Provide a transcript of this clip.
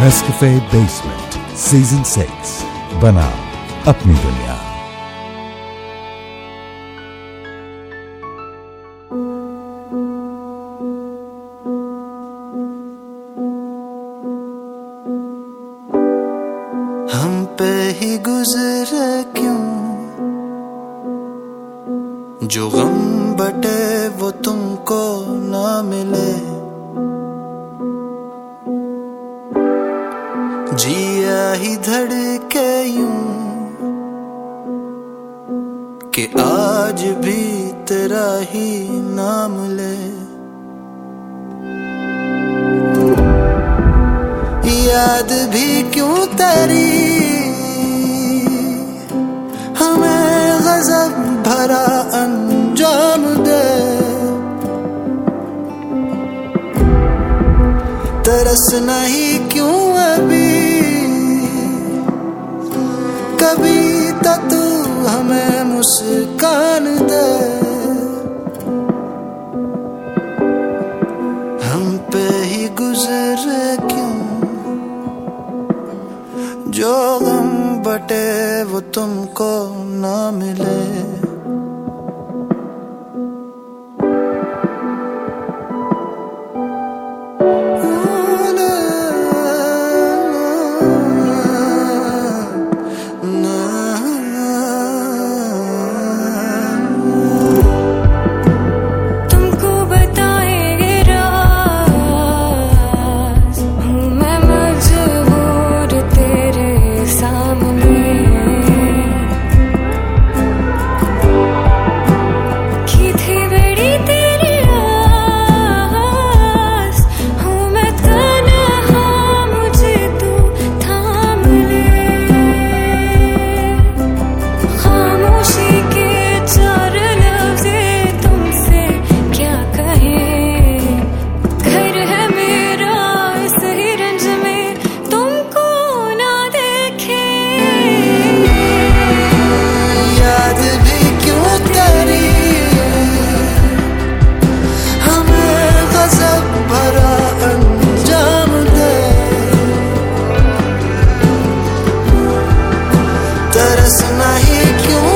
Nescafe Basement, Season 6 बना अपनी दुनिया हम पे ही गुजरे क्यों? जो गम बटे वो तुमको कि आज भी तेरा ही नाम ले। याद भी क्यों तेरी? हमें गजब भरा अंजाम दे। तरस नहीं क्यों हमें मुस्कान दे। हम पे ही गुजरे क्यों? जो गम बटे वो तुमको ना मिले। when I hear you